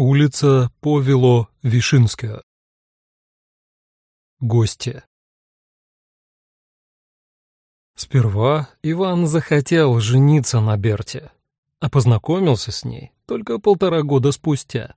Улица Повело-Вишинская. Гости. Сперва Иван захотел жениться на Берте, а познакомился с ней только полтора года спустя.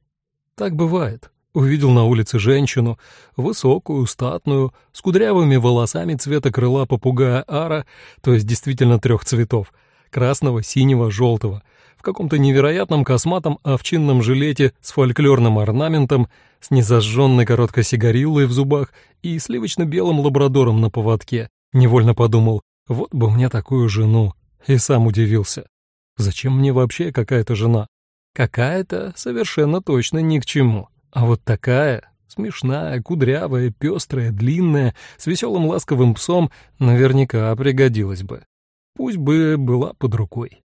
Так бывает. Увидел на улице женщину, высокую, статную, с кудрявыми волосами цвета крыла попугая ара, то есть действительно трех цветов — красного, синего, желтого — в каком-то невероятном косматом овчинном жилете с фольклорным орнаментом, с незажженной короткой сигариллой в зубах и сливочно-белым лабрадором на поводке. Невольно подумал, вот бы мне такую жену. И сам удивился. Зачем мне вообще какая-то жена? Какая-то совершенно точно ни к чему. А вот такая, смешная, кудрявая, пестрая, длинная, с веселым ласковым псом, наверняка пригодилась бы. Пусть бы была под рукой.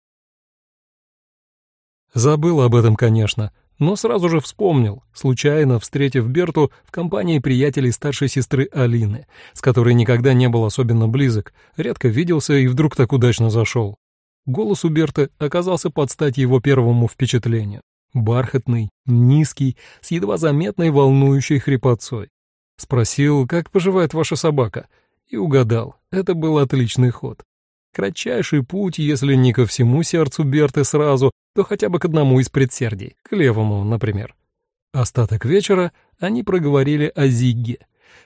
Забыл об этом, конечно, но сразу же вспомнил, случайно встретив Берту в компании приятелей старшей сестры Алины, с которой никогда не был особенно близок, редко виделся и вдруг так удачно зашел. Голос у Берты оказался под стать его первому впечатлению. Бархатный, низкий, с едва заметной волнующей хрипотцой. Спросил, как поживает ваша собака, и угадал, это был отличный ход. Кратчайший путь, если не ко всему сердцу Берты сразу, то хотя бы к одному из предсердий, к левому, например. Остаток вечера они проговорили о Зигге.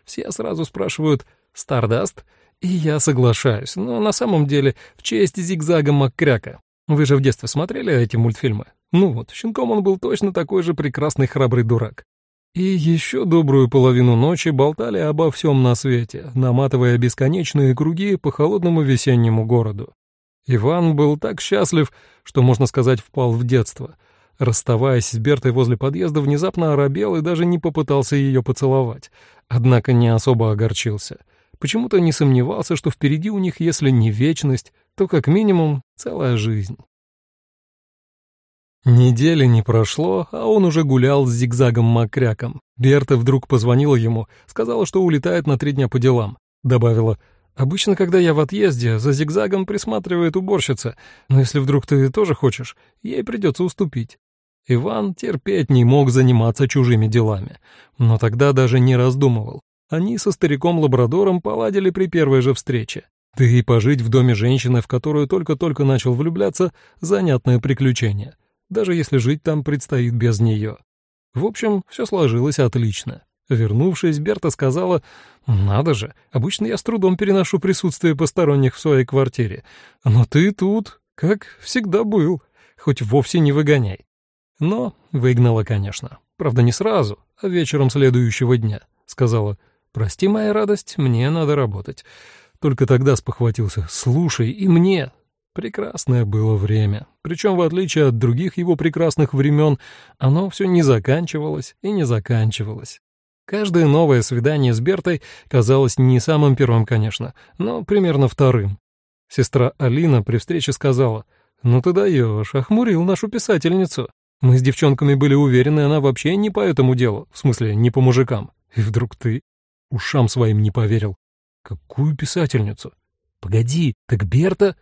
Все сразу спрашивают «Стардаст?» И я соглашаюсь, но на самом деле в честь зигзага Маккряка. Вы же в детстве смотрели эти мультфильмы? Ну вот, щенком он был точно такой же прекрасный храбрый дурак. И еще добрую половину ночи болтали обо всем на свете, наматывая бесконечные круги по холодному весеннему городу. Иван был так счастлив, что, можно сказать, впал в детство. Расставаясь с Бертой возле подъезда, внезапно оробел и даже не попытался ее поцеловать. Однако не особо огорчился. Почему-то не сомневался, что впереди у них, если не вечность, то как минимум целая жизнь. Недели не прошло, а он уже гулял с зигзагом-макряком. Берта вдруг позвонила ему, сказала, что улетает на три дня по делам. Добавила, «Обычно, когда я в отъезде, за зигзагом присматривает уборщица, но если вдруг ты тоже хочешь, ей придется уступить». Иван терпеть не мог заниматься чужими делами, но тогда даже не раздумывал. Они со стариком-лабрадором поладили при первой же встрече. Да и пожить в доме женщины, в которую только-только начал влюбляться, занятное приключение даже если жить там предстоит без нее. В общем, все сложилось отлично. Вернувшись, Берта сказала, «Надо же, обычно я с трудом переношу присутствие посторонних в своей квартире, но ты тут, как всегда был, хоть вовсе не выгоняй». Но выгнала, конечно. Правда, не сразу, а вечером следующего дня. Сказала, «Прости, моя радость, мне надо работать». Только тогда спохватился, «Слушай, и мне, Прекрасное было время. Причем, в отличие от других его прекрасных времен, оно все не заканчивалось и не заканчивалось. Каждое новое свидание с Бертой казалось не самым первым, конечно, но примерно вторым. Сестра Алина при встрече сказала, «Ну ты даешь, охмурил нашу писательницу. Мы с девчонками были уверены, она вообще не по этому делу, в смысле, не по мужикам. И вдруг ты ушам своим не поверил. Какую писательницу? Погоди, так Берта...»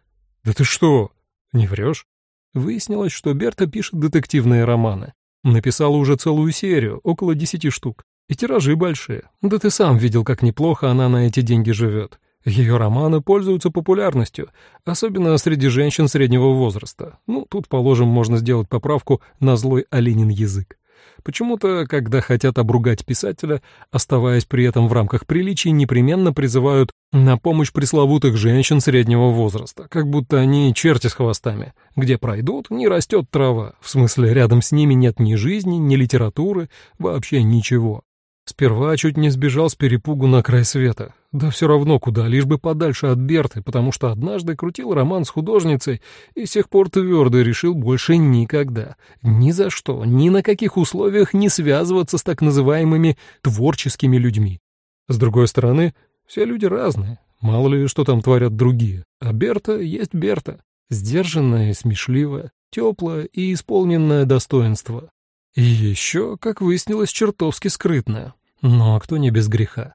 «Да ты что? Не врешь?» Выяснилось, что Берта пишет детективные романы. Написала уже целую серию, около десяти штук. И тиражи большие. Да ты сам видел, как неплохо она на эти деньги живет. Ее романы пользуются популярностью, особенно среди женщин среднего возраста. Ну, тут, положим, можно сделать поправку на злой оленин язык. Почему-то, когда хотят обругать писателя, оставаясь при этом в рамках приличий, непременно призывают на помощь пресловутых женщин среднего возраста, как будто они черти с хвостами. Где пройдут, не растет трава, в смысле рядом с ними нет ни жизни, ни литературы, вообще ничего. Сперва чуть не сбежал с перепугу на край света. Да все равно куда, лишь бы подальше от Берты, потому что однажды крутил роман с художницей и с тех пор твердо решил больше никогда, ни за что, ни на каких условиях не связываться с так называемыми творческими людьми. С другой стороны, все люди разные, мало ли что там творят другие, а Берта есть Берта, сдержанная и смешливая, теплая и исполненная достоинства. И еще, как выяснилось, чертовски скрытная. Но кто не без греха?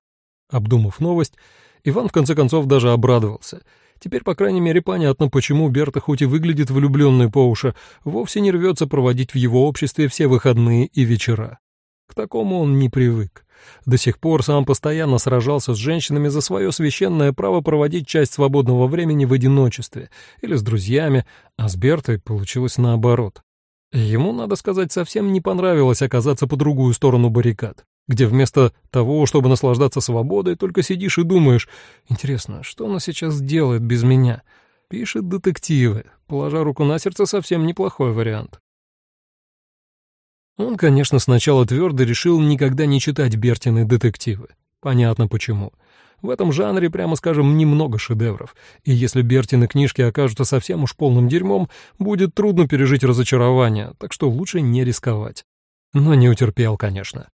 Обдумав новость, Иван в конце концов даже обрадовался. Теперь, по крайней мере, понятно, почему Берта хоть и выглядит влюбленной по уши, вовсе не рвется проводить в его обществе все выходные и вечера. К такому он не привык. До сих пор сам постоянно сражался с женщинами за свое священное право проводить часть свободного времени в одиночестве или с друзьями, а с Бертой получилось наоборот. Ему, надо сказать, совсем не понравилось оказаться по другую сторону баррикад, где вместо того, чтобы наслаждаться свободой, только сидишь и думаешь, интересно, что она сейчас делает без меня? Пишет детективы. Положа руку на сердце, совсем неплохой вариант. Он, конечно, сначала твердо решил никогда не читать Бертины детективы. Понятно почему. В этом жанре, прямо скажем, немного шедевров, и если Бертины книжки окажутся совсем уж полным дерьмом, будет трудно пережить разочарование, так что лучше не рисковать. Но не утерпел, конечно.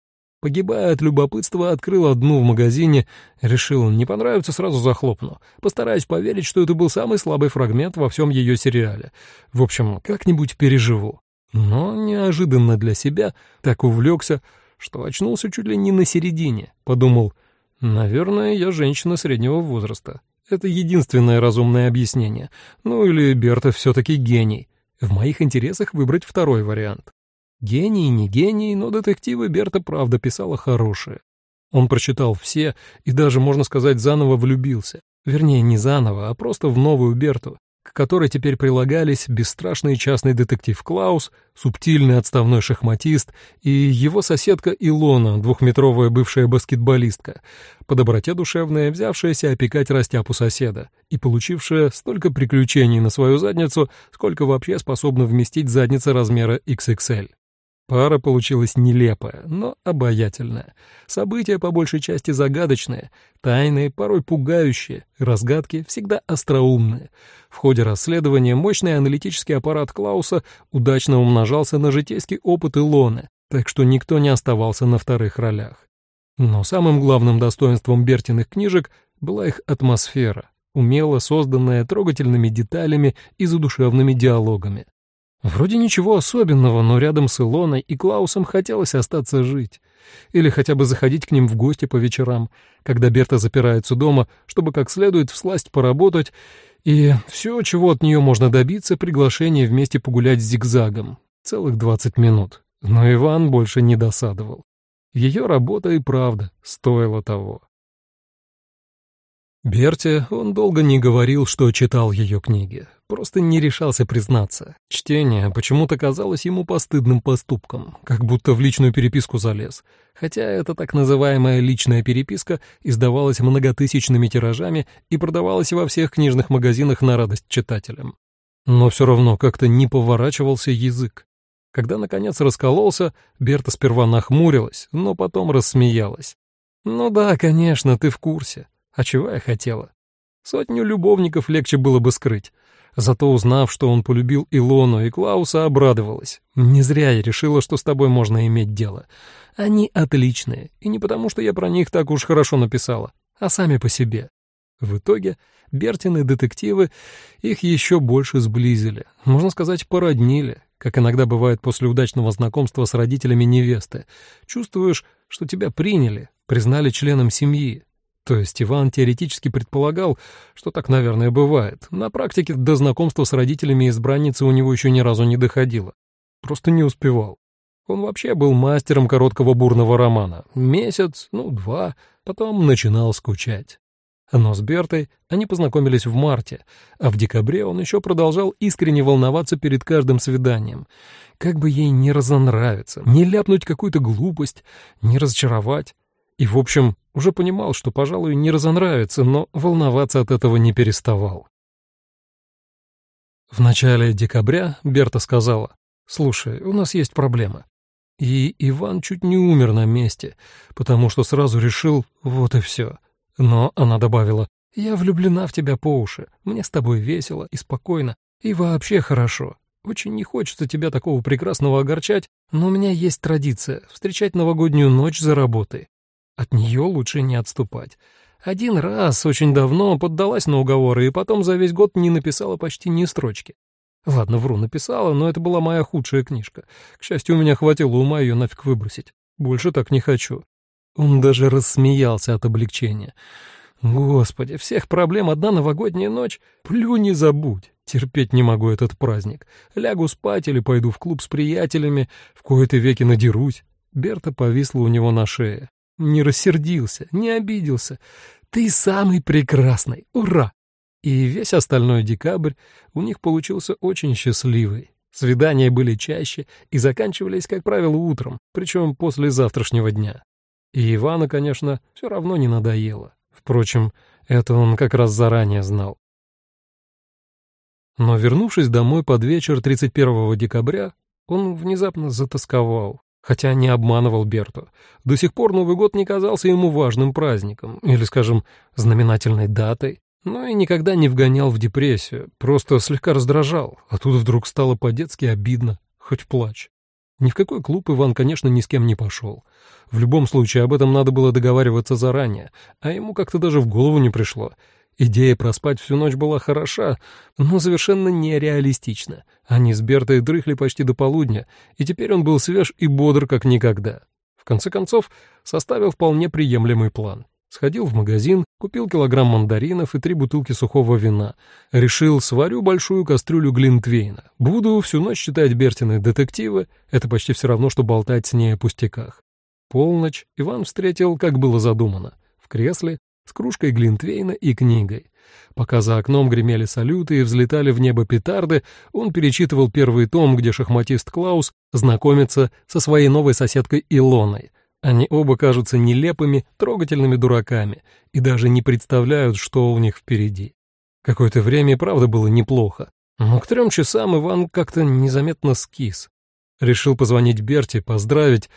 Погибая от любопытства, открыл одну в магазине, решил, не понравится, сразу захлопну. Постараюсь поверить, что это был самый слабый фрагмент во всем ее сериале. В общем, как-нибудь переживу. Но неожиданно для себя так увлекся, что очнулся чуть ли не на середине. Подумал, Наверное, я женщина среднего возраста. Это единственное разумное объяснение. Ну или Берта все-таки гений. В моих интересах выбрать второй вариант. Гений, не гений, но детективы Берта правда писала хорошие. Он прочитал все и даже, можно сказать, заново влюбился. Вернее, не заново, а просто в новую Берту, к которой теперь прилагались бесстрашный частный детектив Клаус, субтильный отставной шахматист и его соседка Илона, двухметровая бывшая баскетболистка, по доброте душевная, взявшаяся опекать растяпу соседа и получившая столько приключений на свою задницу, сколько вообще способна вместить задница размера XXL. Пара получилась нелепая, но обаятельная. События по большей части загадочные, тайные, порой пугающие, разгадки всегда остроумные. В ходе расследования мощный аналитический аппарат Клауса удачно умножался на житейский опыт Илоны, так что никто не оставался на вторых ролях. Но самым главным достоинством Бертиных книжек была их атмосфера, умело созданная трогательными деталями и задушевными диалогами. Вроде ничего особенного, но рядом с Илоной и Клаусом хотелось остаться жить. Или хотя бы заходить к ним в гости по вечерам, когда Берта запирается дома, чтобы как следует всласть поработать, и все, чего от нее можно добиться, приглашение вместе погулять зигзагом. Целых двадцать минут. Но Иван больше не досадовал. Ее работа и правда стоила того. Берте он долго не говорил, что читал ее книги. Просто не решался признаться. Чтение почему-то казалось ему постыдным поступком, как будто в личную переписку залез. Хотя эта так называемая личная переписка издавалась многотысячными тиражами и продавалась во всех книжных магазинах на радость читателям. Но все равно как-то не поворачивался язык. Когда, наконец, раскололся, Берта сперва нахмурилась, но потом рассмеялась. «Ну да, конечно, ты в курсе. А чего я хотела? Сотню любовников легче было бы скрыть. Зато узнав, что он полюбил Илону и Клауса, обрадовалась. Не зря я решила, что с тобой можно иметь дело. Они отличные, и не потому, что я про них так уж хорошо написала, а сами по себе. В итоге Бертины детективы их еще больше сблизили, можно сказать, породнили, как иногда бывает после удачного знакомства с родителями невесты. Чувствуешь, что тебя приняли, признали членом семьи, то есть Иван теоретически предполагал, что так, наверное, бывает. На практике до знакомства с родителями избранницы у него еще ни разу не доходило. Просто не успевал. Он вообще был мастером короткого бурного романа. Месяц, ну, два, потом начинал скучать. Но с Бертой они познакомились в марте, а в декабре он еще продолжал искренне волноваться перед каждым свиданием. Как бы ей не разонравиться, не ляпнуть какую-то глупость, не разочаровать. И, в общем, уже понимал, что, пожалуй, не разонравится, но волноваться от этого не переставал. В начале декабря Берта сказала, «Слушай, у нас есть проблема». И Иван чуть не умер на месте, потому что сразу решил, вот и все. Но она добавила, «Я влюблена в тебя по уши, мне с тобой весело и спокойно, и вообще хорошо. Очень не хочется тебя такого прекрасного огорчать, но у меня есть традиция встречать новогоднюю ночь за работой. От нее лучше не отступать. Один раз, очень давно, поддалась на уговоры и потом за весь год не написала почти ни строчки. Ладно, вру, написала, но это была моя худшая книжка. К счастью, у меня хватило ума ее нафиг выбросить. Больше так не хочу. Он даже рассмеялся от облегчения. Господи, всех проблем одна новогодняя ночь? Плюнь и забудь. Терпеть не могу этот праздник. Лягу спать или пойду в клуб с приятелями, в кои-то веки надерусь. Берта повисла у него на шее. Не рассердился, не обиделся. Ты самый прекрасный! Ура! И весь остальной декабрь у них получился очень счастливый. Свидания были чаще и заканчивались, как правило, утром, причем после завтрашнего дня. И Ивана, конечно, все равно не надоело. Впрочем, это он как раз заранее знал. Но вернувшись домой под вечер 31 декабря, он внезапно затасковал, хотя не обманывал Берту. До сих пор Новый год не казался ему важным праздником или, скажем, знаменательной датой, но и никогда не вгонял в депрессию, просто слегка раздражал, а тут вдруг стало по-детски обидно, хоть плачь. Ни в какой клуб Иван, конечно, ни с кем не пошел. В любом случае, об этом надо было договариваться заранее, а ему как-то даже в голову не пришло. Идея проспать всю ночь была хороша, но совершенно нереалистична. Они с Бертой дрыхли почти до полудня, и теперь он был свеж и бодр, как никогда. В конце концов, составил вполне приемлемый план. Сходил в магазин, купил килограмм мандаринов и три бутылки сухого вина. Решил, сварю большую кастрюлю глинтвейна. Буду всю ночь читать Бертины детективы, это почти все равно, что болтать с ней о пустяках. Полночь Иван встретил, как было задумано, в кресле, с кружкой глинтвейна и книгой. Пока за окном гремели салюты и взлетали в небо петарды, он перечитывал первый том, где шахматист Клаус знакомится со своей новой соседкой Илоной — они оба кажутся нелепыми, трогательными дураками и даже не представляют, что у них впереди. Какое-то время правда было неплохо, но к трем часам Иван как-то незаметно скис. Решил позвонить Берте, поздравить.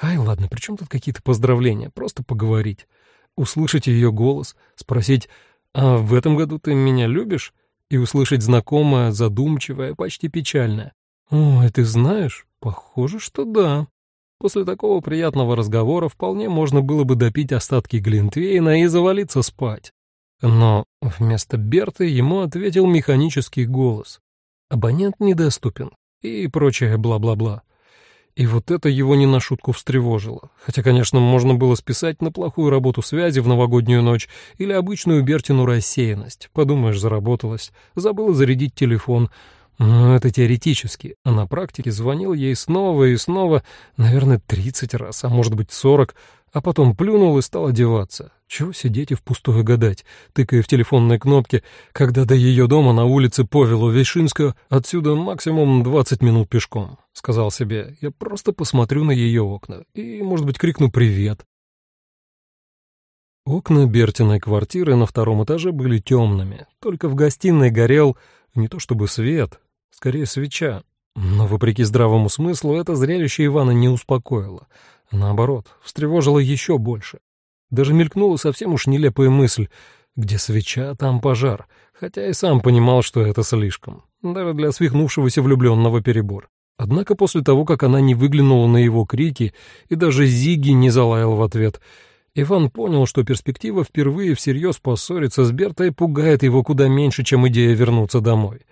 Ай, ладно, при чем тут какие-то поздравления? Просто поговорить. Услышать ее голос, спросить, «А в этом году ты меня любишь?» И услышать знакомое, задумчивое, почти печальное. «Ой, ты знаешь, похоже, что да». После такого приятного разговора вполне можно было бы допить остатки Глинтвейна и завалиться спать. Но вместо Берты ему ответил механический голос. «Абонент недоступен» и прочее бла-бла-бла. И вот это его не на шутку встревожило. Хотя, конечно, можно было списать на плохую работу связи в новогоднюю ночь или обычную Бертину рассеянность. Подумаешь, заработалась. Забыла зарядить телефон. Но это теоретически, а на практике звонил ей снова и снова, наверное, 30 раз, а может быть 40, а потом плюнул и стал одеваться. Чего сидеть и впустую гадать, тыкая в телефонные кнопки, когда до ее дома на улице Повелу Вишинска отсюда максимум 20 минут пешком, сказал себе. Я просто посмотрю на ее окна и, может быть, крикну «Привет». Окна Бертиной квартиры на втором этаже были темными, только в гостиной горел не то чтобы свет, скорее свеча. Но, вопреки здравому смыслу, это зрелище Ивана не успокоило. Наоборот, встревожило еще больше. Даже мелькнула совсем уж нелепая мысль. Где свеча, там пожар. Хотя и сам понимал, что это слишком. Даже для свихнувшегося влюбленного перебор. Однако после того, как она не выглянула на его крики, и даже Зиги не залаял в ответ, Иван понял, что перспектива впервые всерьез поссориться с Бертой пугает его куда меньше, чем идея вернуться домой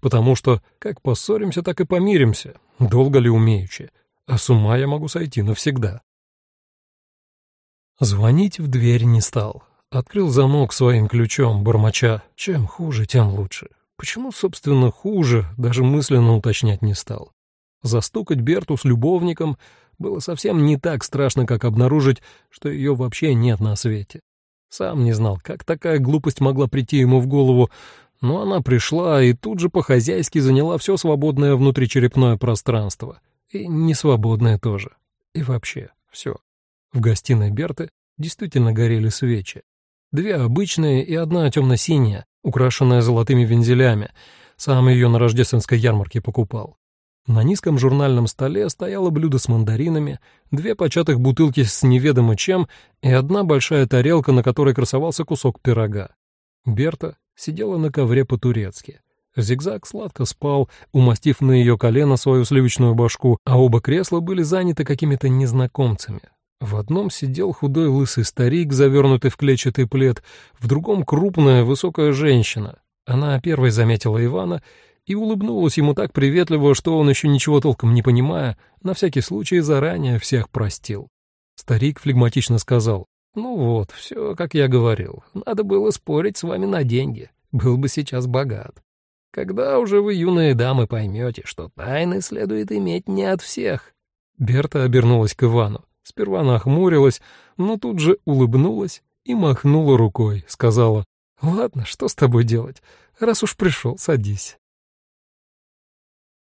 потому что как поссоримся, так и помиримся, долго ли умеючи, а с ума я могу сойти навсегда. Звонить в дверь не стал. Открыл замок своим ключом, бормоча. Чем хуже, тем лучше. Почему, собственно, хуже, даже мысленно уточнять не стал. Застукать Берту с любовником было совсем не так страшно, как обнаружить, что ее вообще нет на свете. Сам не знал, как такая глупость могла прийти ему в голову, но она пришла и тут же по-хозяйски заняла все свободное внутричерепное пространство. И несвободное тоже. И вообще все. В гостиной Берты действительно горели свечи. Две обычные и одна темно-синяя, украшенная золотыми вензелями. Сам ее на рождественской ярмарке покупал. На низком журнальном столе стояло блюдо с мандаринами, две початых бутылки с неведомо чем и одна большая тарелка, на которой красовался кусок пирога. Берта сидела на ковре по-турецки. Зигзаг сладко спал, умастив на ее колено свою сливочную башку, а оба кресла были заняты какими-то незнакомцами. В одном сидел худой лысый старик, завернутый в клетчатый плед, в другом — крупная высокая женщина. Она первой заметила Ивана и улыбнулась ему так приветливо, что он, еще ничего толком не понимая, на всякий случай заранее всех простил. Старик флегматично сказал, Ну вот, все, как я говорил. Надо было спорить с вами на деньги. Был бы сейчас богат. Когда уже вы, юные дамы, поймете, что тайны следует иметь не от всех?» Берта обернулась к Ивану. Сперва нахмурилась, но тут же улыбнулась и махнула рукой, сказала, «Ладно, что с тобой делать? Раз уж пришел, садись».